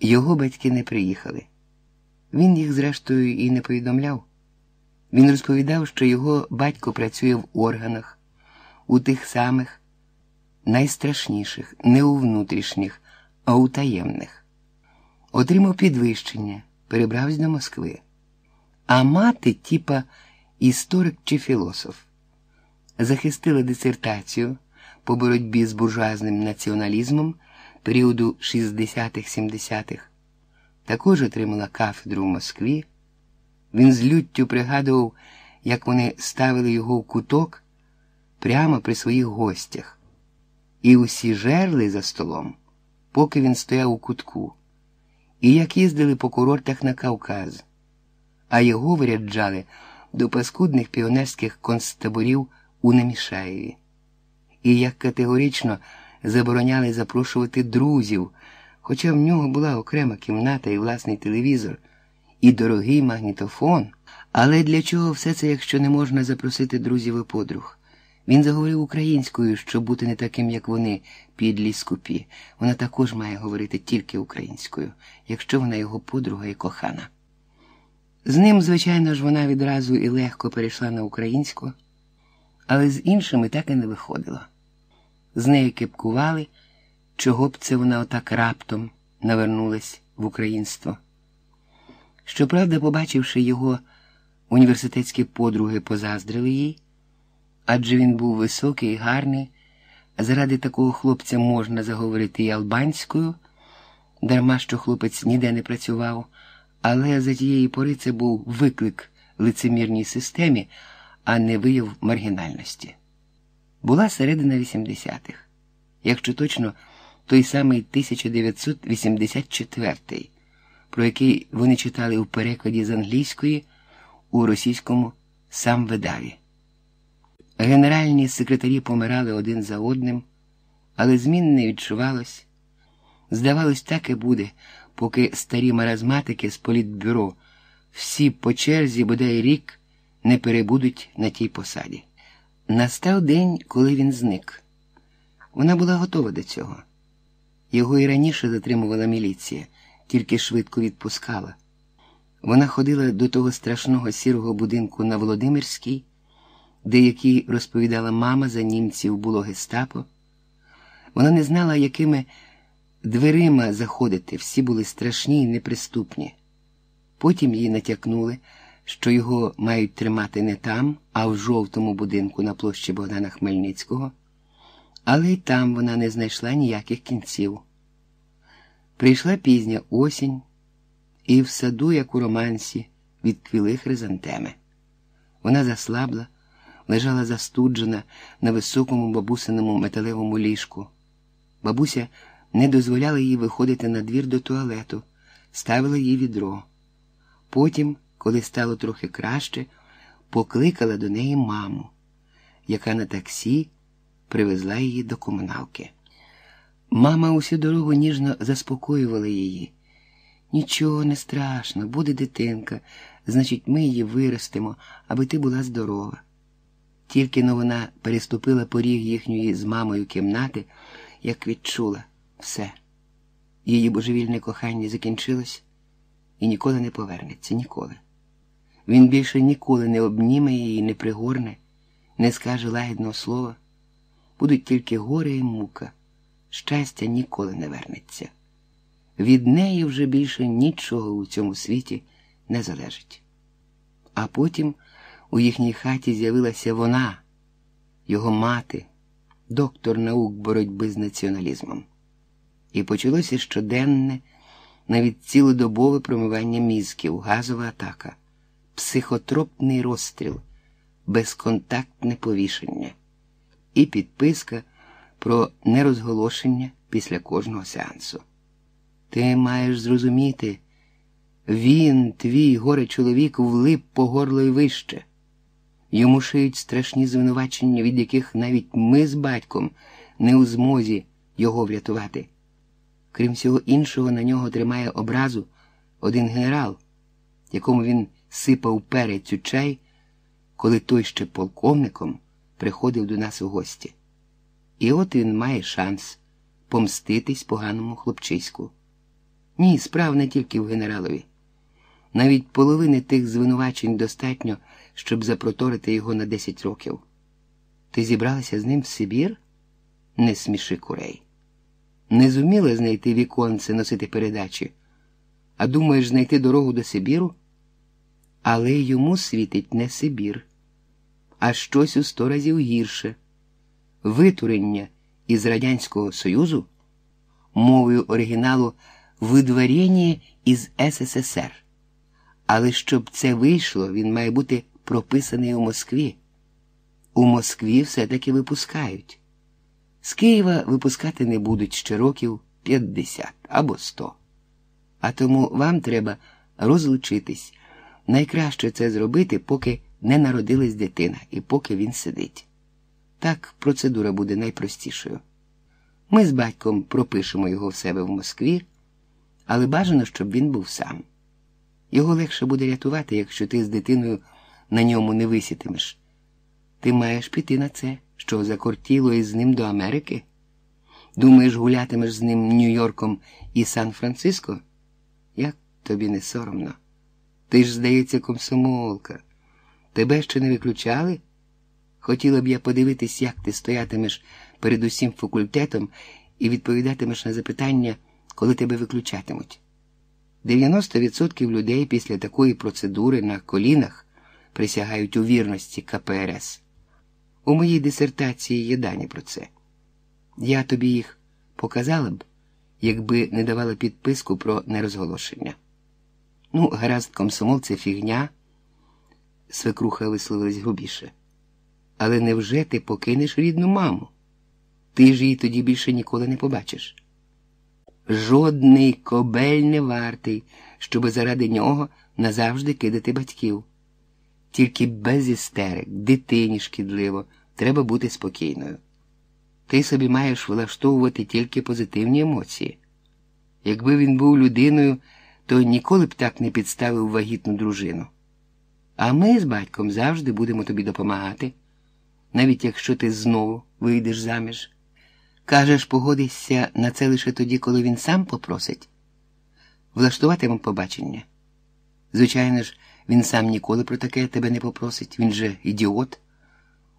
Його батьки не приїхали. Він їх, зрештою, і не повідомляв. Він розповідав, що його батько працює в органах, у тих самих найстрашніших, не у внутрішніх, а у таємних. Отримав підвищення, перебрався до Москви. А мати, типа історик чи філософ, захистила дисертацію по боротьбі з буржуазним націоналізмом періоду 60-х-70-х. Також отримала кафедру в Москві. Він з люттю пригадував, як вони ставили його в куток прямо при своїх гостях, і усі жерли за столом, поки він стояв у кутку, і як їздили по курортах на Кавказ, а його виряджали до паскудних піонерських концтаборів у Немішаєві, і як категорично забороняли запрошувати друзів, хоча в нього була окрема кімната і власний телевізор, і дорогий магнітофон. Але для чого все це, якщо не можна запросити друзів і подруг? Він заговорив українською, щоб бути не таким, як вони, підлі скупі. Вона також має говорити тільки українською, якщо вона його подруга і кохана. З ним, звичайно ж, вона відразу і легко перейшла на українську, але з іншими так і не виходила. З нею кепкували, чого б це вона отак раптом навернулась в українство. Щоправда, побачивши його, університетські подруги позаздрили їй, адже він був високий і гарний, заради такого хлопця можна заговорити і албанською, дарма що хлопець ніде не працював, але за тієї пори це був виклик лицемірній системі, а не вияв маргінальності. Була середина 80-х, якщо точно той самий 1984, про який вони читали у перекладі з англійської у російському самвидаві. Генеральні секретарі помирали один за одним, але змін не відчувалось. Здавалось, так і буде, поки старі маразматики з політбюро всі по черзі, бодай рік, не перебудуть на тій посаді. Настав день, коли він зник. Вона була готова до цього. Його і раніше затримувала міліція, тільки швидко відпускала. Вона ходила до того страшного сірого будинку на Володимирській, де який розповідала мама за німців було гестапо. Вона не знала, якими дверима заходити, всі були страшні і неприступні. Потім їй натякнули, що його мають тримати не там, а в жовтому будинку на площі Богдана Хмельницького, але й там вона не знайшла ніяких кінців. Прийшла пізня осінь, і в саду, як у романсі, відквіли хризантеми. Вона заслабла, лежала застуджена на високому бабусиному металевому ліжку. Бабуся не дозволяла їй виходити на двір до туалету, ставила їй відро. Потім, коли стало трохи краще, покликала до неї маму, яка на таксі привезла її до комуналки. Мама усю дорогу ніжно заспокоювала її. Нічого не страшно, буде дитинка, значить, ми її виростимо, аби ти була здорова. Тільки но вона переступила поріг їхньої з мамою кімнати, як відчула все. Її божевільне кохання закінчилось і ніколи не повернеться, ніколи. Він більше ніколи не обніме її, не пригорне, не скаже лагідного слова. Будуть тільки горе і мука, щастя ніколи не вернеться. Від неї вже більше нічого у цьому світі не залежить. А потім у їхній хаті з'явилася вона, його мати, доктор наук боротьби з націоналізмом. І почалося щоденне, навіть цілодобове промивання мізків, газова атака, психотропний розстріл, безконтактне повішення і підписка про нерозголошення після кожного сеансу. Ти маєш зрозуміти, він, твій горе чоловік, влип по горло й вище. Йому шиють страшні звинувачення, від яких навіть ми з батьком не у змозі його врятувати. Крім всього іншого, на нього тримає образу один генерал, якому він сипав перець у чай, коли той ще полковником приходив до нас у гості. І от він має шанс помститись поганому хлопчиську. Ні, справ не тільки в генералові. Навіть половини тих звинувачень достатньо, щоб запроторити його на 10 років. Ти зібралася з ним в Сибір? Не сміши курей. Не зуміла знайти віконце носити передачі, а думаєш знайти дорогу до Сибіру? Але йому світить не Сибір, а щось у сто разів гірше витурення із Радянського Союзу мовою оригіналу видворення із СССР. Але щоб це вийшло, він має бути прописаний у Москві. У Москві все-таки випускають. З Києва випускати не будуть ще років 50 або 100. А тому вам треба розлучитись. Найкраще це зробити, поки не народилась дитина і поки він сидить. Так процедура буде найпростішою. Ми з батьком пропишемо його в себе в Москві, але бажано, щоб він був сам. Його легше буде рятувати, якщо ти з дитиною на ньому не висітимеш. Ти маєш піти на це, що закортіло із ним до Америки? Думаєш, гулятимеш з ним Нью-Йорком і Сан-Франциско? Як тобі не соромно? Ти ж, здається, комсомолка. Тебе ще не виключали? Хотіла б я подивитись, як ти стоятимеш перед усім факультетом і відповідатимеш на запитання, коли тебе виключатимуть. 90% людей після такої процедури на колінах присягають у вірності КПРС. У моїй дисертації є дані про це. Я тобі їх показала б, якби не давала підписку про нерозголошення. Ну, гаразд, комсомол це фігня, свекруха висловилась грубіше. Але невже ти покинеш рідну маму? Ти ж її тоді більше ніколи не побачиш. Жодний кобель не вартий, щоби заради нього назавжди кидати батьків. Тільки без істерик, дитині шкідливо, треба бути спокійною. Ти собі маєш влаштовувати тільки позитивні емоції. Якби він був людиною, то ніколи б так не підставив вагітну дружину. А ми з батьком завжди будемо тобі допомагати, навіть якщо ти знову вийдеш заміж. Кажеш, погодишся на це лише тоді, коли він сам попросить. Влаштуватимемо побачення. Звичайно ж, він сам ніколи про таке тебе не попросить, він же ідіот,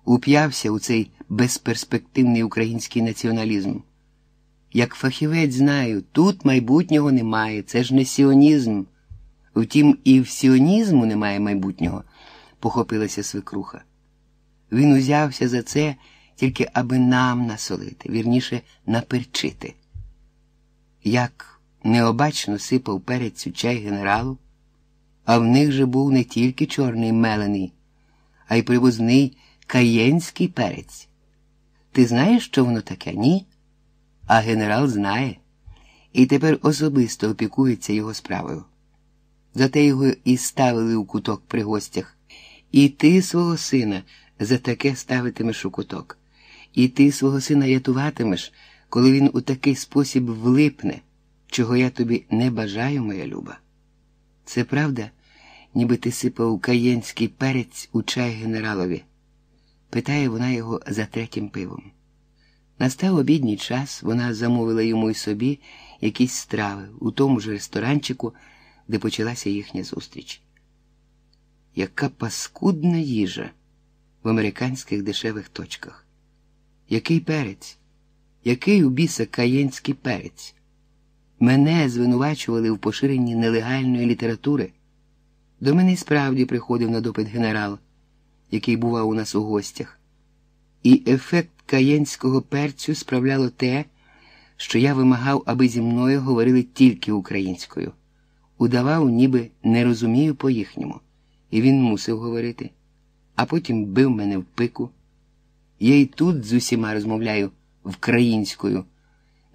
уп'явся у цей безперспективний український націоналізм. Як фахівець знаю, тут майбутнього немає, це ж не сіонізм. Втім, і в сіонізму немає майбутнього, похопилася свекруха. Він узявся за це тільки аби нам насолити, вірніше наперчити. Як необачно сипав перець у чай генералу, а в них же був не тільки чорний мелений, а й привозний каєнський перець. Ти знаєш, що воно таке, ні? А генерал знає і тепер особисто опікується його справою. Зате його і ставили у куток при гостях І ти свого сина за таке ставитимеш у куток, і ти свого сина рятуватимеш, коли він у такий спосіб влипне, чого я тобі не бажаю, моя люба. Це правда, ніби ти сипав каєнський перець у чай генералові, питає вона його за третім пивом. Настав обідній час, вона замовила йому й собі якісь страви у тому ж ресторанчику, де почалася їхня зустріч. Яка паскудна їжа в американських дешевих точках. Який перець? Який у біса каєнський перець? Мене звинувачували в поширенні нелегальної літератури. До мене справді приходив на допит генерал, який бував у нас у гостях. І ефект каєнського перцю справляло те, що я вимагав, аби зі мною говорили тільки українською. Удавав, ніби не розумію по їхньому, і він мусив говорити, а потім бив мене в пику. Я й тут з усіма розмовляю вкраїнською.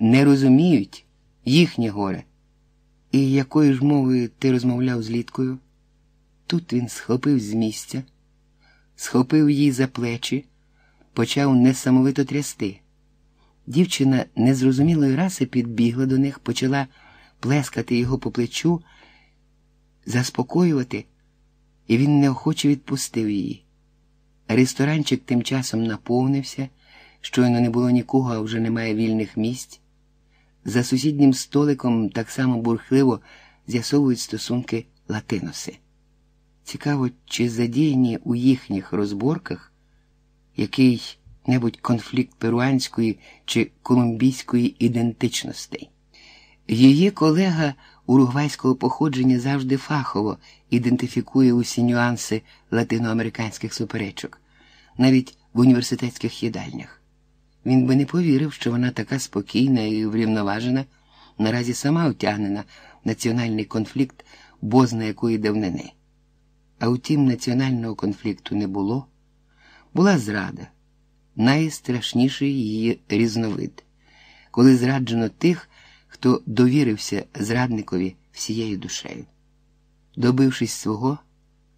Не розуміють їхнє горе. І якою ж мовою ти розмовляв з Літкою? Тут він схопив з місця, схопив її за плечі, почав несамовито трясти. Дівчина незрозумілої раси підбігла до них, почала плескати його по плечу, заспокоювати, і він неохоче відпустив її. Ресторанчик тим часом наповнився, щойно не було нікого, а вже немає вільних місць. За сусіднім столиком так само бурхливо з'ясовують стосунки латиноси. Цікаво, чи задіяні у їхніх розборках який-небудь конфлікт перуанської чи колумбійської ідентичностей. Її колега уругвайського походження завжди фахово ідентифікує усі нюанси латиноамериканських суперечок, навіть в університетських їдальнях. Він би не повірив, що вона така спокійна і врівноважена, наразі сама втягнена в національний конфлікт бозна якої давнини. А утім, національного конфлікту не було, була зрада, найстрашніший її різновид, коли зраджено тих, хто довірився зрадникові всією душею. Добившись свого,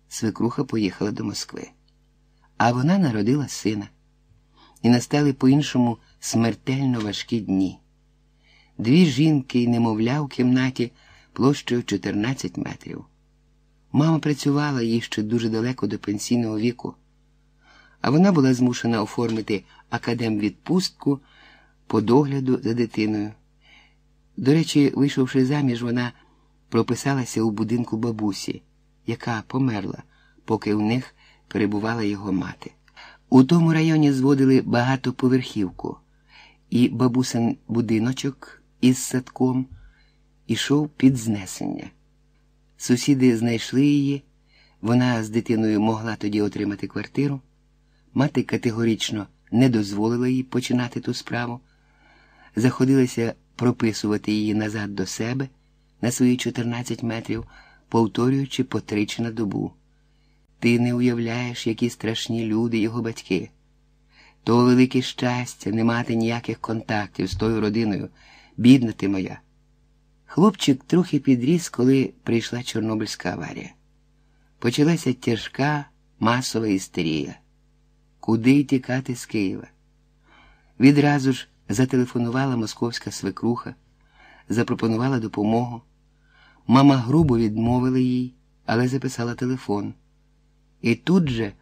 свекруха поїхала до Москви, а вона народила сина, і настали по-іншому смертельно важкі дні. Дві жінки й немовля в кімнаті площею 14 метрів. Мама працювала їй ще дуже далеко до пенсійного віку, а вона була змушена оформити академвідпустку по догляду за дитиною. До речі, вийшовши заміж, вона прописалася у будинку бабусі, яка померла, поки у них перебувала його мати. У тому районі зводили багатоповерхівку, і бабусин будиночок із садком ішов під знесення. Сусіди знайшли її, вона з дитиною могла тоді отримати квартиру. Мати категорично не дозволила їй починати ту справу, заходилася прописувати її назад до себе на свої 14 метрів, повторюючи по тричі на добу. Ти не уявляєш, які страшні люди його батьки. То велике щастя не мати ніяких контактів з тою родиною, бідна ти моя. Хлопчик трохи підріс, коли прийшла Чорнобильська аварія. Почалася тяжка масова істерія. Куди тікати з Києва? Відразу ж зателефонувала московська свекруха, запропонувала допомогу. Мама грубо відмовила їй, але записала телефон. І тут же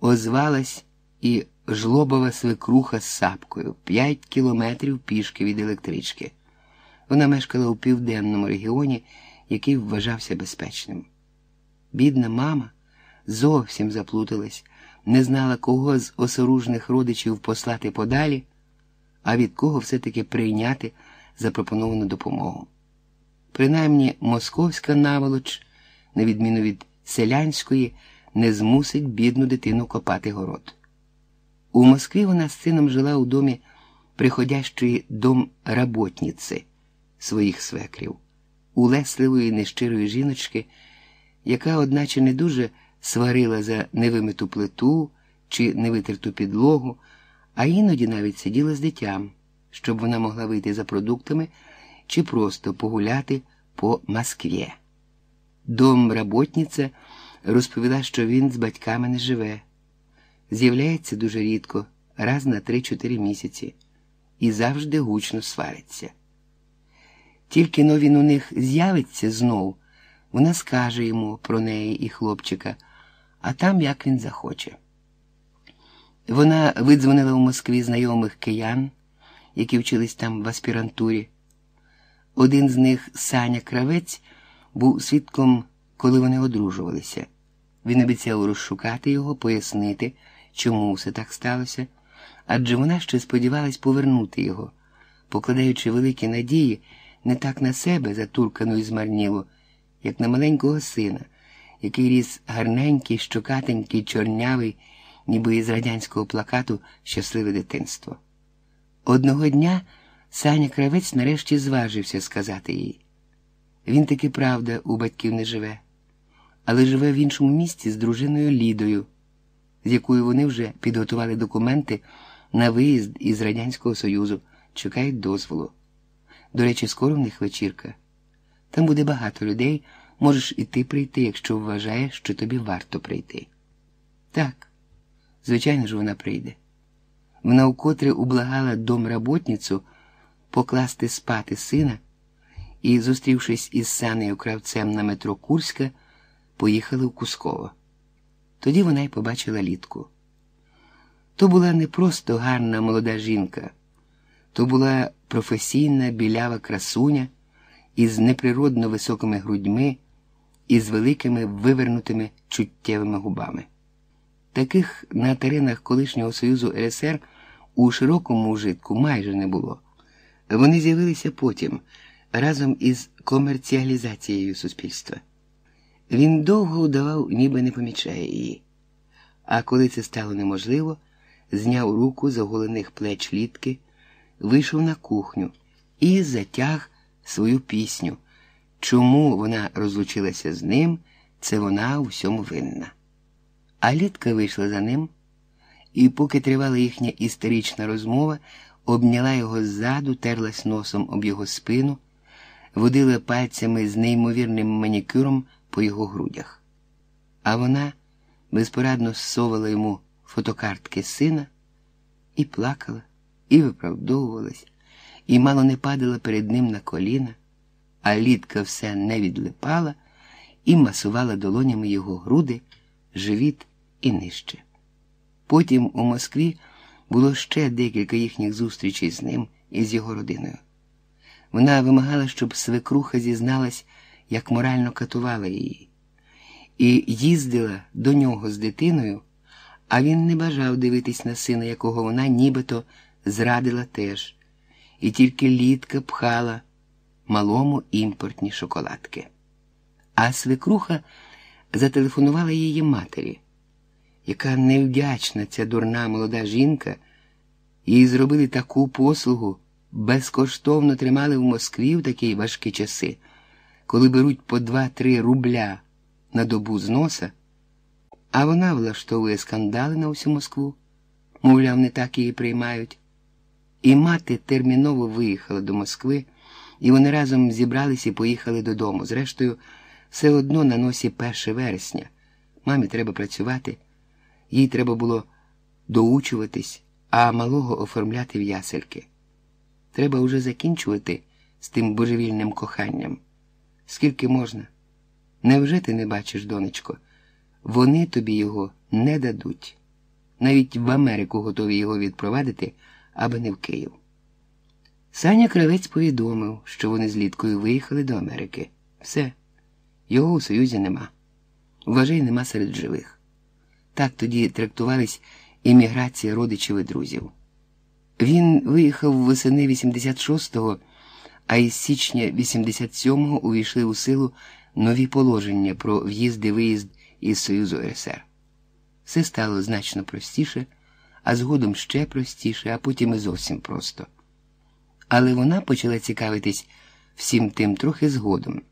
озвалась і жлобова свекруха з сапкою п'ять кілометрів пішки від електрички. Вона мешкала у південному регіоні, який вважався безпечним. Бідна мама зовсім заплуталась, не знала, кого з осоружних родичів послати подалі, а від кого все-таки прийняти запропоновану допомогу. Принаймні, московська наволоч, на відміну від селянської, не змусить бідну дитину копати город. У Москві вона з сином жила у домі приходящої дом работниці своїх свекрів, улесливої нещирої жіночки, яка, одначе, не дуже сварила за невимиту плиту чи невитерту підлогу, а іноді навіть сиділа з дитям, щоб вона могла вийти за продуктами чи просто погуляти по Москві. Дом работниця розповіла, що він з батьками не живе, з'являється дуже рідко, раз на 3-4 місяці, і завжди гучно свариться. Тільки но він у них з'явиться знов, вона скаже йому про неї і хлопчика, а там як він захоче. Вона видзвонила в Москві знайомих киян, які вчились там в аспірантурі. Один з них, Саня Кравець, був свідком, коли вони одружувалися. Він обіцяв розшукати його, пояснити, чому все так сталося, адже вона ще сподівалась повернути його, покладаючи великі надії не так на себе, затуркану і змарнілу, як на маленького сина, який ріс гарненький, щокатенький, чорнявий, ніби із радянського плакату Щасливе дитинство. Одного дня Саня Кравець нарешті зважився сказати їй. Він таки правда у батьків не живе, але живе в іншому місті з дружиною Лідою, з якою вони вже підготували документи на виїзд із Радянського Союзу, чекають дозволу. До речі, скоро в них вечірка. Там буде багато людей, можеш і ти прийти, якщо вважаєш, що тобі варто прийти. Так, звичайно ж, вона прийде. Вона вкотре ублагала домработницю покласти спати сина і, зустрівшись із Санею кравцем на метро Курська, поїхали в Кусково. Тоді вона й побачила літку. То була не просто гарна молода жінка, то була професійна білява красуня із неприродно високими грудьми і з великими вивернутими чуттєвими губами. Таких на теренах колишнього Союзу РСР у широкому ужитку майже не було. Вони з'явилися потім разом із комерціалізацією суспільства. Він довго удавав, ніби не помічає її. А коли це стало неможливо, зняв руку з оголених плеч літки, вийшов на кухню і затяг свою пісню. Чому вона розлучилася з ним, це вона у всьому винна. А літка вийшла за ним, і, поки тривала їхня істерична розмова, обняла його ззаду, терлась носом об його спину, водила пальцями з неймовірним манікюром по його грудях. А вона безпорадно ссовала йому фотокартки сина і плакала, і виправдовувалась, і мало не падала перед ним на коліна, а літка все не відлипала і масувала долонями його груди, живіт і нижче. Потім у Москві було ще декілька їхніх зустрічей з ним і з його родиною. Вона вимагала, щоб свекруха зізналась, як морально катувала її, і їздила до нього з дитиною, а він не бажав дивитись на сина, якого вона нібито зрадила теж, і тільки літка пхала малому імпортні шоколадки. А свекруха зателефонувала її матері. Яка невдячна ця дурна молода жінка, їй зробили таку послугу, безкоштовно тримали в Москві в такі важкі часи, коли беруть по два-три рубля на добу з носа, а вона влаштовує скандали на всю Москву, мовляв, не так її приймають. І мати терміново виїхала до Москви, і вони разом зібрались і поїхали додому. Зрештою, все одно на носі 1 вересня. Мамі треба працювати. Їй треба було доучуватись, а малого оформляти в ясельки. Треба уже закінчувати з тим божевільним коханням. Скільки можна? Невже ти не бачиш, донечко? Вони тобі його не дадуть. Навіть в Америку готові його відпровадити, аби не в Київ. Саня Кравець повідомив, що вони з літкою виїхали до Америки. Все, його у Союзі нема. Вважай, нема серед живих. Так тоді трактувались імміграція родичів і друзів. Він виїхав восени 86-го, а із січня 87-го увійшли у силу нові положення про в'їзд і виїзд із Союзу РСР. Все стало значно простіше, а згодом ще простіше, а потім і зовсім просто. Але вона почала цікавитись всім тим трохи згодом.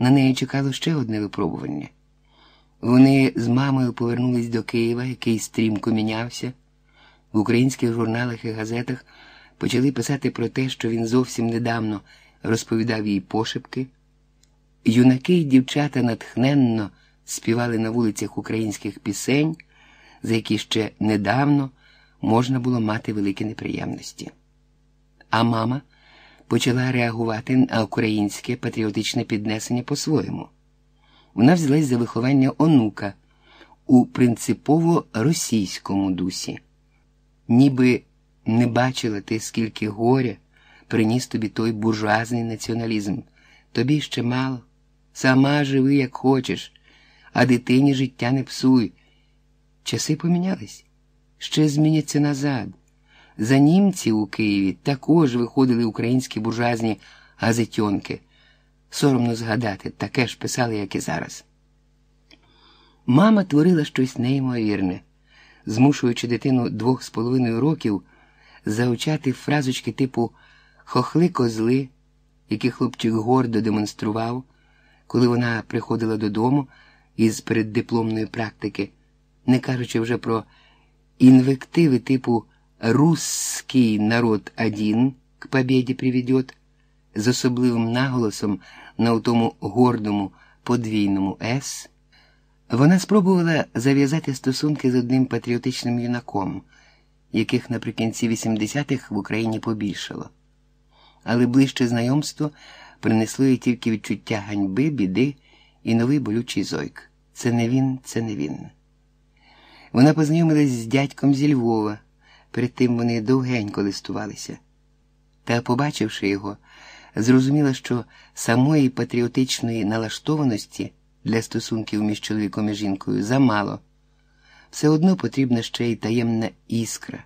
На неї чекало ще одне випробування. Вони з мамою повернулись до Києва, який стрімко мінявся. В українських журналах і газетах почали писати про те, що він зовсім недавно розповідав їй пошепки. Юнаки й дівчата натхненно співали на вулицях українських пісень, за які ще недавно можна було мати великі неприємності. А мама почала реагувати на українське патріотичне піднесення по-своєму. Вона взялась за виховання онука у принципово російському дусі, ніби не бачила ти, скільки горя приніс тобі той буржуазний націоналізм. Тобі ще мало. Сама живи, як хочеш, а дитині життя не псуй. Часи помінялись, ще зміняться назад. За німців у Києві також виходили українські буржуазні газетьонки. Соромно згадати, таке ж писали, як і зараз. Мама творила щось неймовірне, змушуючи дитину двох з половиною років заучати фразочки типу хохли козли, які хлопчик гордо демонстрував, коли вона приходила додому із переддипломної практики, не кажучи вже про інвективи типу «Русский народ один к побєді приведет» з особливим наголосом на тому гордому подвійному «С», вона спробувала зав'язати стосунки з одним патріотичним юнаком, яких наприкінці 80-х в Україні побільшало. Але ближче знайомство принесло їй тільки відчуття ганьби, біди і новий болючий зойк. Це не він, це не він. Вона познайомилась з дядьком зі Львова, перед тим вони довгенько листувалися. Та, побачивши його, зрозуміла, що самої патріотичної налаштованості для стосунків між чоловіком і жінкою замало. Все одно потрібна ще й таємна іскра,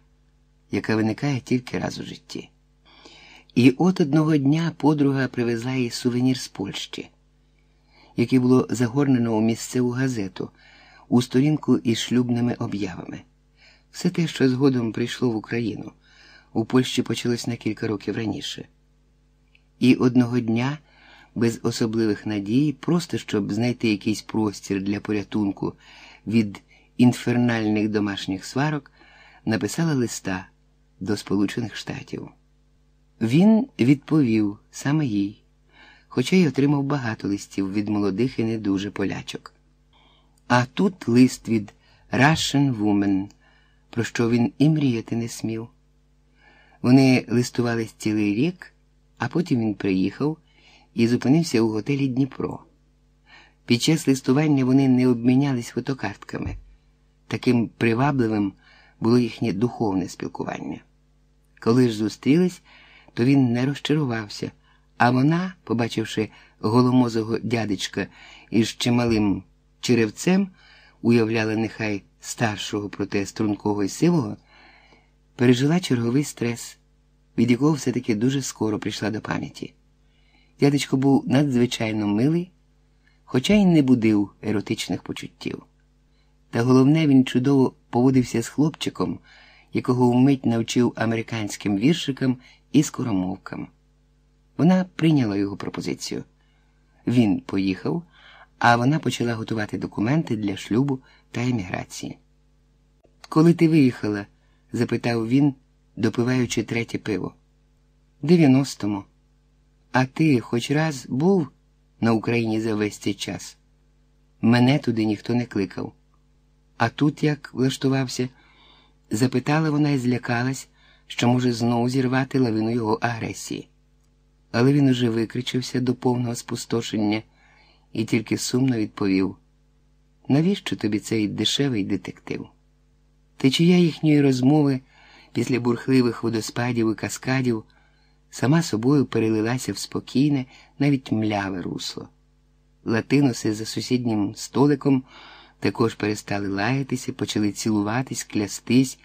яка виникає тільки раз у житті. І от одного дня подруга привезла їй сувенір з Польщі, який було загорнено у місцеву газету у сторінку із шлюбними об'явами. Все те, що згодом прийшло в Україну, у Польщі почалось на кілька років раніше. І одного дня, без особливих надій, просто щоб знайти якийсь простір для порятунку від інфернальних домашніх сварок, написала листа до Сполучених Штатів. Він відповів саме їй, хоча й отримав багато листів від молодих і не дуже полячок. А тут лист від Russian Woman, про що він і мріяти не смів. Вони листувались цілий рік, а потім він приїхав і зупинився у готелі Дніпро. Під час листування вони не обмінялись фотокартками. Таким привабливим було їхнє духовне спілкування. Коли ж зустрілись, то він не розчарувався, а вона, побачивши голомозого дядечка із чималим черевцем, уявляла нехай старшого, проте стрункого і сивого, пережила черговий стрес, від якого все-таки дуже скоро прийшла до пам'яті. Дядечко був надзвичайно милий, хоча й не будив еротичних почуттів. Та головне, він чудово поводився з хлопчиком, якого вмить навчив американським віршикам і скоромовкам. Вона прийняла його пропозицію. Він поїхав, а вона почала готувати документи для шлюбу та еміграції. Коли ти виїхала? запитав він, допиваючи третє пиво. Дев'яностому. А ти хоч раз був на Україні за весь цей час? Мене туди ніхто не кликав. А тут як влаштувався? запитала вона і злякалась, що може знову зірвати лавину його агресії. Але він уже викричився до повного спустошення і тільки сумно відповів: навіщо тобі цей дешевий детектив? Течія їхньої розмови після бурхливих водоспадів і каскадів сама собою перелилася в спокійне, навіть мляве русло. Латиноси за сусіднім столиком також перестали лаятися, почали цілуватись, клястись,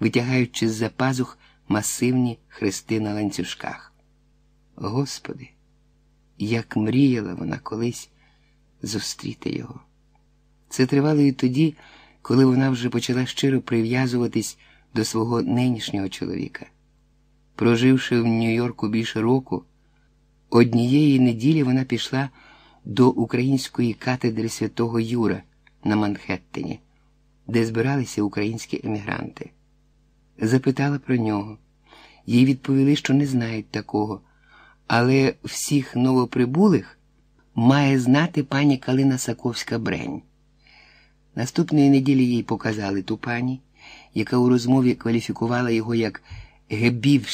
витягаючи з за пазух масивні хрести на ланцюжках. Господи, як мріяла вона колись зустріти його. Це тривало і тоді, коли вона вже почала щиро прив'язуватись до свого нинішнього чоловіка. Проживши в Нью-Йорку більше року, однієї неділі вона пішла до української катедри святого Юра на Манхеттені, де збиралися українські емігранти. Запитала про нього. Їй відповіли, що не знають такого, але всіх новоприбулих має знати пані Калина Саковська Брень. Наступної неділі їй показали ту пані, яка у розмові кваліфікувала його як гебівський